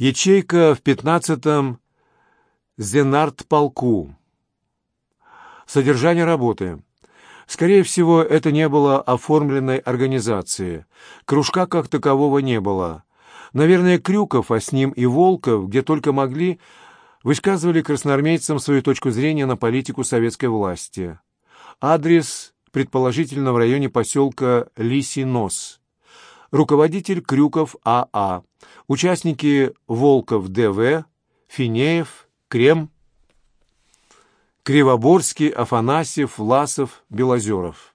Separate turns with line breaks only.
Ячейка в 15-м Зенарт-полку. Содержание работы. Скорее всего, это не было оформленной организации. Кружка как такового не было. Наверное, Крюков, а с ним и Волков, где только могли, высказывали красноармейцам свою точку зрения на политику советской власти. Адрес, предположительно, в районе поселка Лисий Нос. Руководитель Крюков А.А. Участники Волков Д.В., Финеев, Крем, Кривоборский, Афанасьев, Власов, Белозеров.